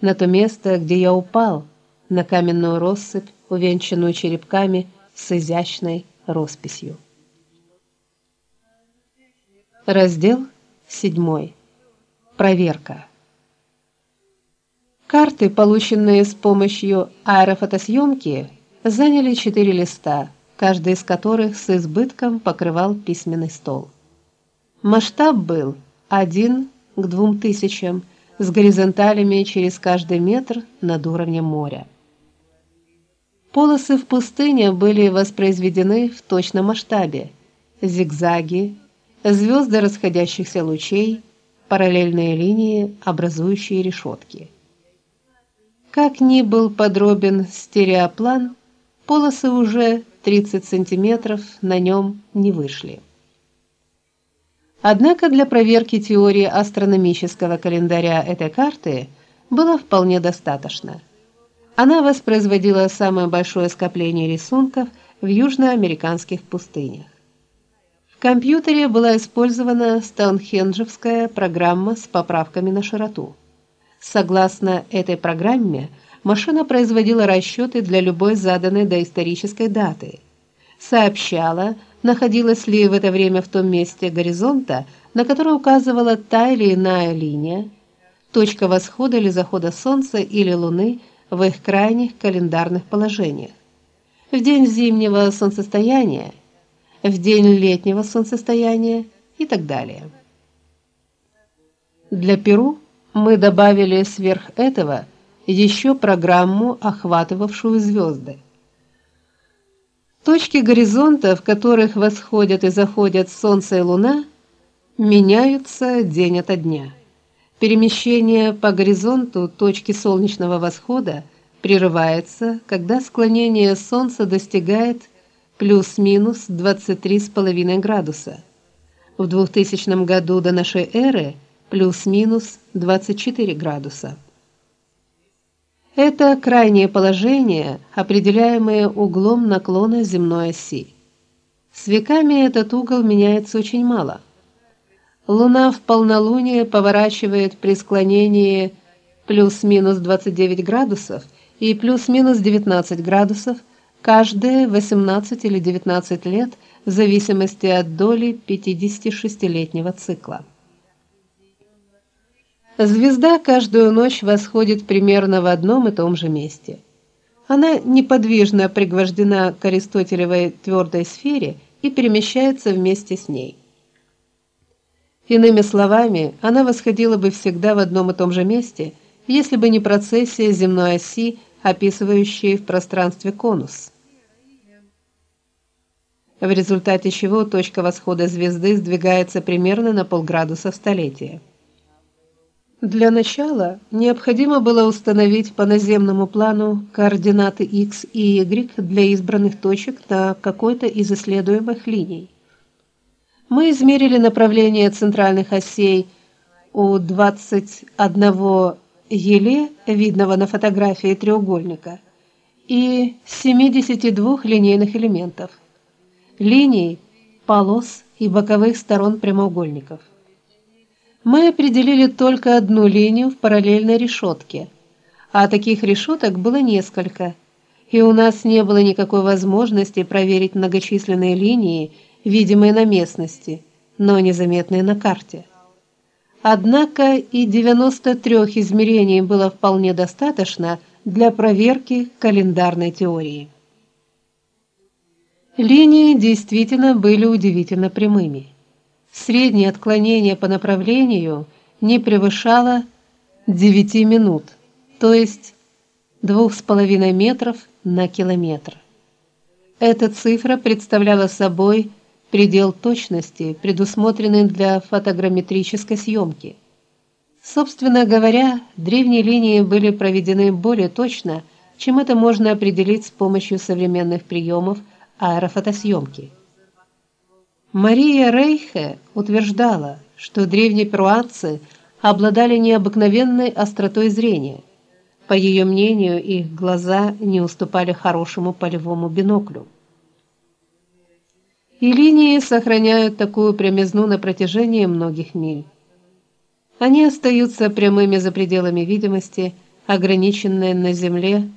на то место, где я упал, на каменную россыпь, увенчанную черепками с изящной росписью. Раздел 7. Проверка. Карты, полученные с помощью аэрофотосъемки, заняли четыре листа, каждый из которых с избытком покрывал письменный стол. Масштаб был 1 к 2000 с горизонталями через каждый метр над уровнем моря. Полосы в пустыне были воспроизведены в точном масштабе: зигзаги, звезды расходящихся лучей, параллельные линии, образующие решетки. Как ни был подробен стереоплан, полосы уже 30 сантиметров на нем не вышли. Однако для проверки теории астрономического календаря этой карты было вполне достаточно. Она воспроизводила самое большое скопление рисунков в южноамериканских пустынях. В компьютере была использована Стоунхенджевская программа с поправками на широту. Согласно этой программе, машина производила расчеты для любой заданной доисторической даты, сообщала, находилась ли в это время в том месте горизонта, на который указывала та или иная линия, точка восхода или захода солнца или луны в их крайних календарных положениях. В день зимнего солнцестояния, в день летнего солнцестояния и так далее. Для Перу мы добавили сверх этого еще программу, охватывавшую звезды. Точки горизонта, в которых восходят и заходят солнце и луна, меняются день ото дня. Перемещение по горизонту точки солнечного восхода прерывается, когда склонение солнца достигает плюс-минус 23,5 градуса. В 2000 году до нашей эры плюс-минус 24 градуса. Это крайнее положение, определяемое углом наклона земной оси. С веками этот угол меняется очень мало. Луна в полнолуние поворачивает при склонении плюс-минус 29 градусов и плюс-минус 19 градусов каждые 18 или 19 лет в зависимости от доли 56-летнего цикла. Звезда каждую ночь восходит примерно в одном и том же месте. Она неподвижно пригвождена к аристотелевой твердой сфере и перемещается вместе с ней. Иными словами, она восходила бы всегда в одном и том же месте, если бы не процессия земной оси, описывающая в пространстве конус. В результате чего точка восхода звезды сдвигается примерно на полградуса в столетие. Для начала необходимо было установить по наземному плану координаты x и y для избранных точек на какой-то из исследуемых линий. Мы измерили направление центральных осей у 21 еле, видного на фотографии треугольника, и 72 линейных элементов, линий, полос и боковых сторон прямоугольников мы определили только одну линию в параллельной решетке, а таких решеток было несколько, и у нас не было никакой возможности проверить многочисленные линии, видимые на местности, но незаметные на карте. Однако и 93 измерений было вполне достаточно для проверки календарной теории. Линии действительно были удивительно прямыми среднее отклонение по направлению не превышало 9 минут, то есть 2,5 метров на километр. Эта цифра представляла собой предел точности, предусмотренный для фотограмметрической съемки. Собственно говоря, древние линии были проведены более точно, чем это можно определить с помощью современных приемов аэрофотосъемки. Мария Рейхе утверждала, что древние перуанцы обладали необыкновенной остротой зрения. По ее мнению, их глаза не уступали хорошему полевому биноклю. И линии сохраняют такую прямизну на протяжении многих миль. Они остаются прямыми за пределами видимости, ограниченное на Земле